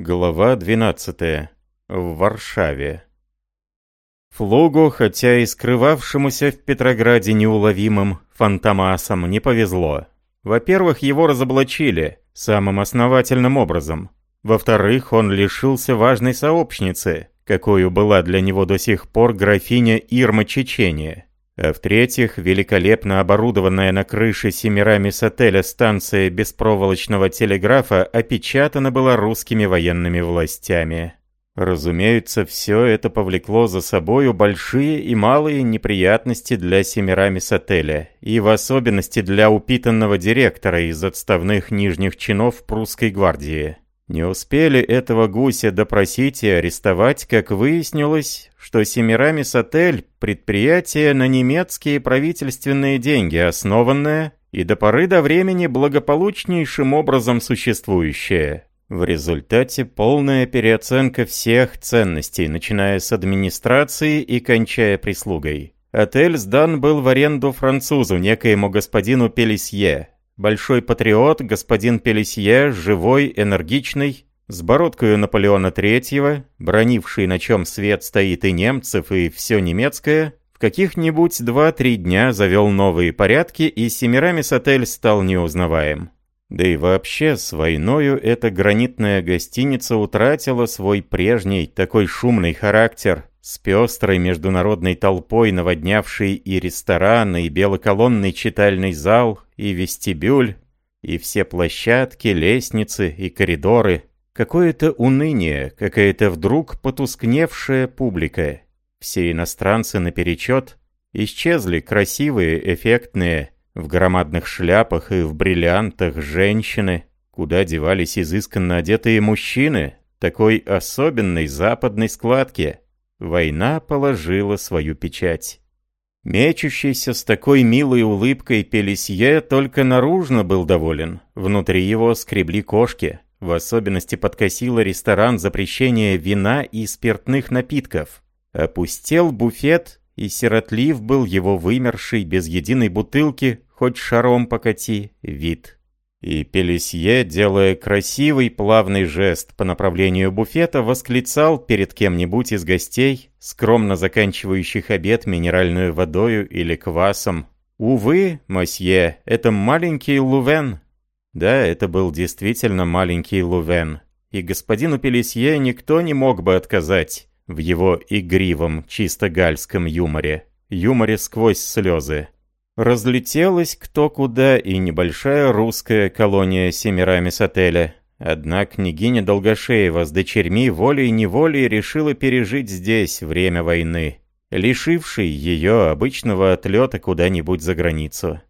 Глава 12. В Варшаве. Флугу, хотя и скрывавшемуся в Петрограде неуловимым фантомасом, не повезло. Во-первых, его разоблачили самым основательным образом. Во-вторых, он лишился важной сообщницы, какую была для него до сих пор графиня Ирма Чечения. А в-третьих, великолепно оборудованная на крыше Семирамис отеля станция беспроволочного телеграфа опечатана была русскими военными властями. Разумеется, все это повлекло за собою большие и малые неприятности для Семирамис отеля, и в особенности для упитанного директора из отставных нижних чинов прусской гвардии. Не успели этого гуся допросить и арестовать, как выяснилось, что Семирамис-отель – предприятие на немецкие правительственные деньги основанное и до поры до времени благополучнейшим образом существующее. В результате полная переоценка всех ценностей, начиная с администрации и кончая прислугой. Отель сдан был в аренду французу, некоему господину Пелесье, Большой патриот, господин Пелесье, живой, энергичный, с бородкою Наполеона Третьего, бронивший, на чем свет стоит и немцев, и все немецкое, в каких-нибудь два-три дня завел новые порядки, и Семирамис-отель стал неузнаваем. Да и вообще, с войною эта гранитная гостиница утратила свой прежний, такой шумный характер, с пестрой международной толпой, наводнявшей и ресторан, и белоколонный читальный зал, и вестибюль, и все площадки, лестницы и коридоры. Какое-то уныние, какая-то вдруг потускневшая публика. Все иностранцы наперечет исчезли красивые, эффектные, в громадных шляпах и в бриллиантах женщины. Куда девались изысканно одетые мужчины, такой особенной западной складки. Война положила свою печать. Мечущийся с такой милой улыбкой Пелесье только наружно был доволен. Внутри его скребли кошки. В особенности подкосило ресторан запрещение вина и спиртных напитков. Опустел буфет, и сиротлив был его вымерший без единой бутылки, хоть шаром покати, вид. И Пелесье, делая красивый плавный жест по направлению буфета, восклицал перед кем-нибудь из гостей, скромно заканчивающих обед минеральную водою или квасом. «Увы, мосье, это маленький Лувен». Да, это был действительно маленький Лувен. И господину Пелесье никто не мог бы отказать в его игривом, чисто гальском юморе. Юморе сквозь слезы. Разлетелась кто куда и небольшая русская колония Семирамис отеля. Одна княгиня Долгошеева с дочерьми волей-неволей решила пережить здесь время войны, лишивший ее обычного отлета куда-нибудь за границу.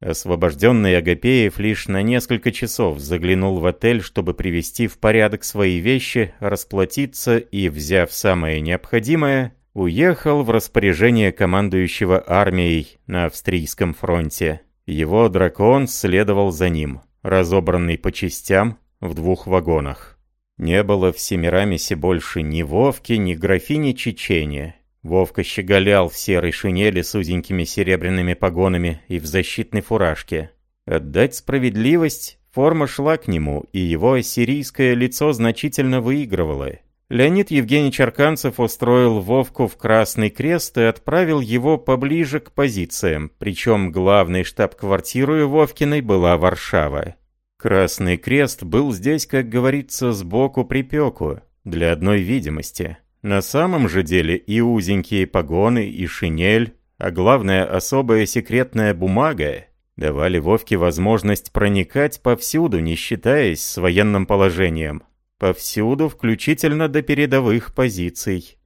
Освобожденный Агапеев лишь на несколько часов заглянул в отель, чтобы привести в порядок свои вещи, расплатиться и, взяв самое необходимое, уехал в распоряжение командующего армией на австрийском фронте. Его дракон следовал за ним, разобранный по частям в двух вагонах. Не было в Семирамисе больше ни Вовки, ни графини Чечения. Вовка щеголял в серой шинели с узенькими серебряными погонами и в защитной фуражке. Отдать справедливость, форма шла к нему, и его ассирийское лицо значительно выигрывало. Леонид Евгеньевич Арканцев устроил Вовку в Красный Крест и отправил его поближе к позициям, причем главной штаб-квартирой Вовкиной была Варшава. Красный Крест был здесь, как говорится, сбоку припеку, для одной видимости. На самом же деле и узенькие погоны, и шинель, а главное особая секретная бумага, давали Вовке возможность проникать повсюду, не считаясь с военным положением. Повсюду, включительно до передовых позиций.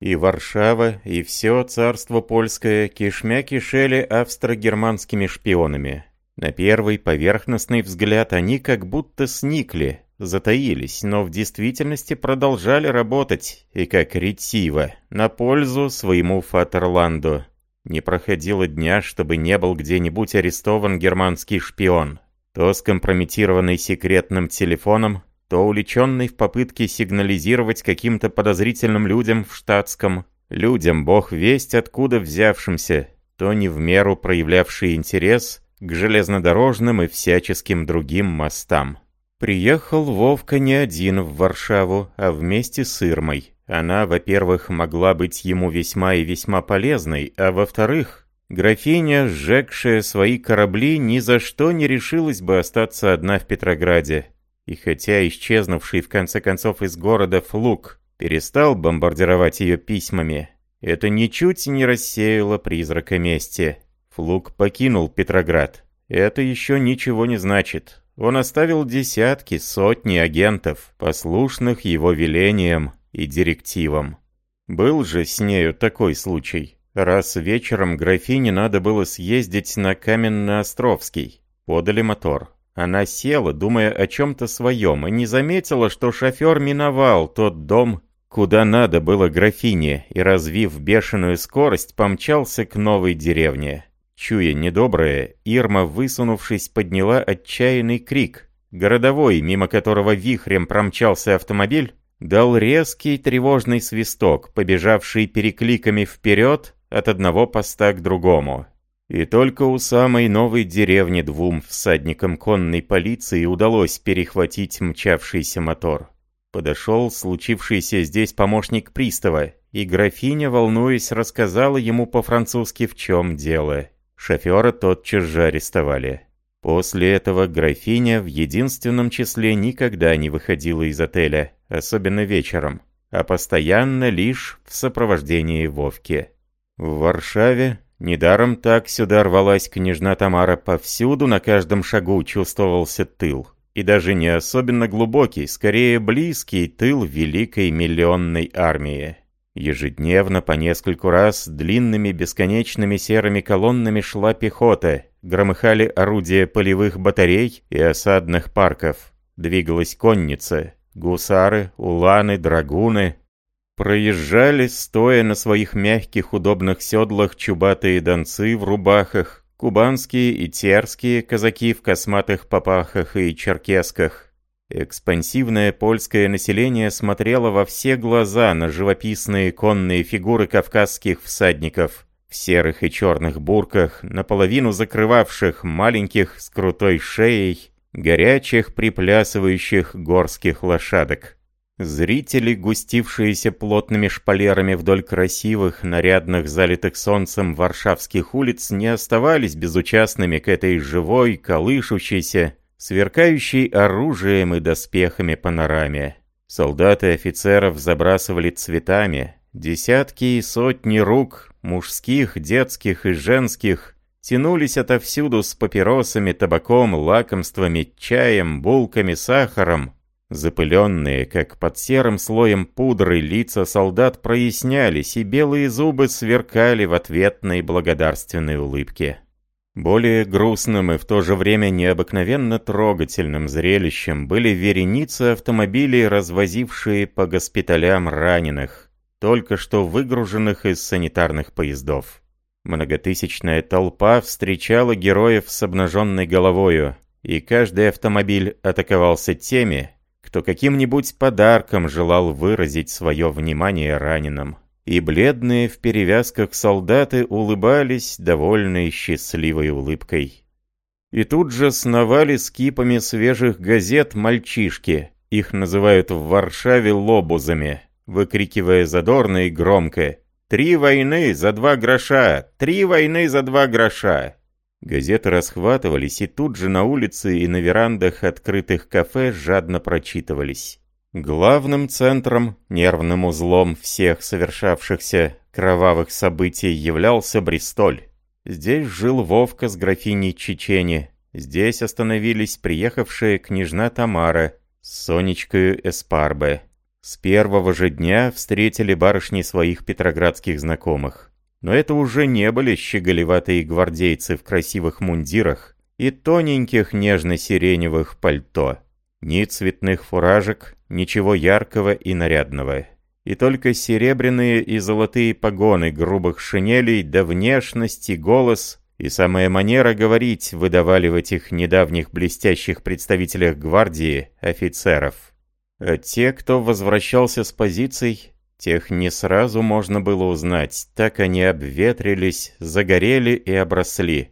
И Варшава, и все царство польское кишмя кишели австро-германскими шпионами. На первый поверхностный взгляд они как будто сникли, затаились, но в действительности продолжали работать, и как ретиво, на пользу своему Фатерланду. Не проходило дня, чтобы не был где-нибудь арестован германский шпион. То скомпрометированный секретным телефоном, то увлеченный в попытке сигнализировать каким-то подозрительным людям в штатском, людям бог весть откуда взявшимся, то не в меру проявлявший интерес к железнодорожным и всяческим другим мостам. Приехал Вовка не один в Варшаву, а вместе с Ирмой. Она, во-первых, могла быть ему весьма и весьма полезной, а во-вторых, графиня, сжегшая свои корабли, ни за что не решилась бы остаться одна в Петрограде. И хотя исчезнувший в конце концов из города Флук перестал бомбардировать ее письмами, это ничуть не рассеяло призрака мести. Флук покинул Петроград. Это еще ничего не значит. Он оставил десятки, сотни агентов, послушных его велениям и директивам. Был же с нею такой случай. Раз вечером графине надо было съездить на Каменно-Островский. Подали мотор. Она села, думая о чем-то своем, и не заметила, что шофер миновал тот дом, куда надо было графине, и, развив бешеную скорость, помчался к новой деревне. Чуя недоброе, Ирма, высунувшись, подняла отчаянный крик. Городовой, мимо которого вихрем промчался автомобиль, дал резкий тревожный свисток, побежавший перекликами вперед от одного поста к другому. И только у самой новой деревни двум всадникам конной полиции удалось перехватить мчавшийся мотор. Подошел случившийся здесь помощник пристава, и графиня, волнуясь, рассказала ему по-французски, в чем дело. Шофера тотчас же арестовали. После этого графиня в единственном числе никогда не выходила из отеля, особенно вечером, а постоянно лишь в сопровождении Вовки. В Варшаве недаром так сюда рвалась княжна Тамара, повсюду на каждом шагу чувствовался тыл. И даже не особенно глубокий, скорее близкий тыл великой миллионной армии. Ежедневно по нескольку раз длинными бесконечными серыми колоннами шла пехота, громыхали орудия полевых батарей и осадных парков. Двигалась конница, гусары, уланы, драгуны. Проезжали, стоя на своих мягких удобных седлах, чубатые донцы в рубахах, кубанские и терские казаки в косматых попахах и черкесках. Экспансивное польское население смотрело во все глаза на живописные конные фигуры кавказских всадников в серых и черных бурках, наполовину закрывавших маленьких с крутой шеей, горячих приплясывающих горских лошадок. Зрители, густившиеся плотными шпалерами вдоль красивых, нарядных, залитых солнцем варшавских улиц, не оставались безучастными к этой живой, колышущейся, сверкающей оружием и доспехами панораме. Солдаты офицеров забрасывали цветами, десятки и сотни рук, мужских, детских и женских, тянулись отовсюду с папиросами, табаком, лакомствами, чаем, булками, сахаром. Запыленные, как под серым слоем пудры, лица солдат прояснялись, и белые зубы сверкали в ответной благодарственной улыбке. Более грустным и в то же время необыкновенно трогательным зрелищем были вереницы автомобилей, развозившие по госпиталям раненых, только что выгруженных из санитарных поездов. Многотысячная толпа встречала героев с обнаженной головою, и каждый автомобиль атаковался теми, кто каким-нибудь подарком желал выразить свое внимание раненым и бледные в перевязках солдаты улыбались довольной счастливой улыбкой. И тут же сновали с кипами свежих газет мальчишки, их называют в Варшаве лобузами, выкрикивая задорно и громко «Три войны за два гроша! Три войны за два гроша!» Газеты расхватывались и тут же на улице и на верандах открытых кафе жадно прочитывались. Главным центром, нервным узлом всех совершавшихся кровавых событий являлся Бристоль. Здесь жил Вовка с графиней Чечени. Здесь остановились приехавшие княжна Тамара с Сонечкой Эспарбе. С первого же дня встретили барышни своих петроградских знакомых. Но это уже не были щеголеватые гвардейцы в красивых мундирах и тоненьких нежно-сиреневых пальто. Ни цветных фуражек, ничего яркого и нарядного. И только серебряные и золотые погоны грубых шинелей да внешность и голос и самая манера говорить выдавали в этих недавних блестящих представителях гвардии офицеров. А те, кто возвращался с позиций, тех не сразу можно было узнать, так они обветрились, загорели и обросли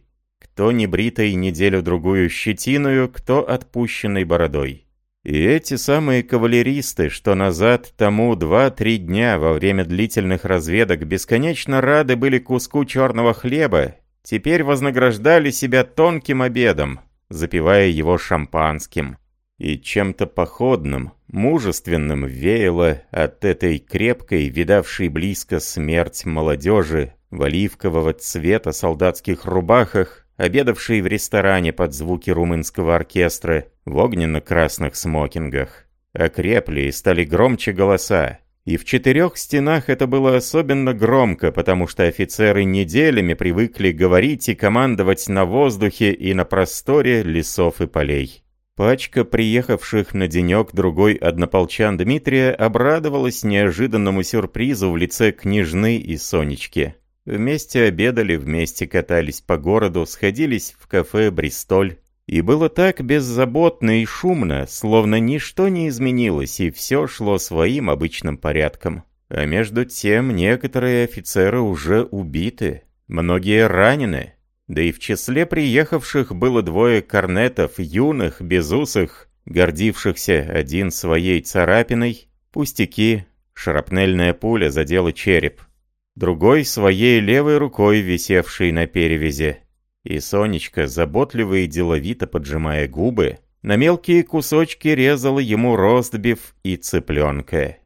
кто небритой неделю-другую щетиною, кто отпущенной бородой. И эти самые кавалеристы, что назад тому два-три дня во время длительных разведок бесконечно рады были куску черного хлеба, теперь вознаграждали себя тонким обедом, запивая его шампанским. И чем-то походным, мужественным веяло от этой крепкой, видавшей близко смерть молодежи, в оливкового цвета солдатских рубахах, обедавшей в ресторане под звуки румынского оркестра, в огненно-красных смокингах. Окрепли и стали громче голоса. И в четырех стенах это было особенно громко, потому что офицеры неделями привыкли говорить и командовать на воздухе и на просторе лесов и полей. Пачка приехавших на денек-другой однополчан Дмитрия обрадовалась неожиданному сюрпризу в лице княжны и Сонечки. Вместе обедали, вместе катались по городу, сходились в кафе «Бристоль». И было так беззаботно и шумно, словно ничто не изменилось, и все шло своим обычным порядком. А между тем некоторые офицеры уже убиты, многие ранены. Да и в числе приехавших было двое корнетов, юных, безусых, гордившихся один своей царапиной, пустяки, шрапнельная пуля задела череп другой своей левой рукой, висевшей на перевязи. И Сонечка, заботливо и деловито поджимая губы, на мелкие кусочки резала ему ростбиф и цыпленка.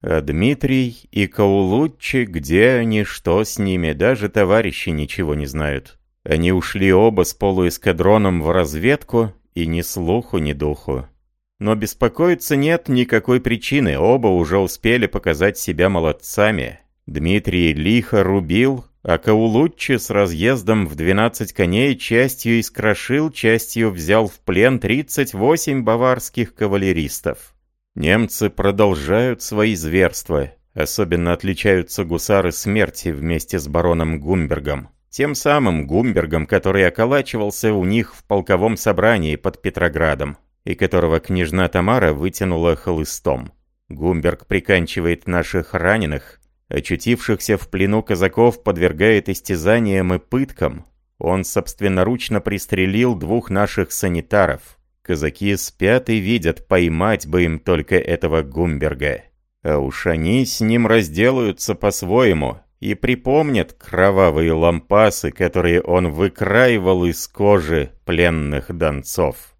А Дмитрий и Каулуччи, где они, что с ними, даже товарищи ничего не знают. Они ушли оба с полуэскадроном в разведку, и ни слуху, ни духу. Но беспокоиться нет никакой причины, оба уже успели показать себя молодцами, Дмитрий лихо рубил, а Каулуччи с разъездом в 12 коней частью искрошил, частью взял в плен 38 баварских кавалеристов. Немцы продолжают свои зверства, особенно отличаются гусары смерти вместе с бароном Гумбергом. Тем самым Гумбергом, который околачивался у них в полковом собрании под Петроградом, и которого княжна Тамара вытянула хлыстом. Гумберг приканчивает наших раненых, очутившихся в плену казаков подвергает истязаниям и пыткам. Он собственноручно пристрелил двух наших санитаров. Казаки спят и видят, поймать бы им только этого Гумберга. А уж они с ним разделаются по-своему и припомнят кровавые лампасы, которые он выкраивал из кожи пленных донцов.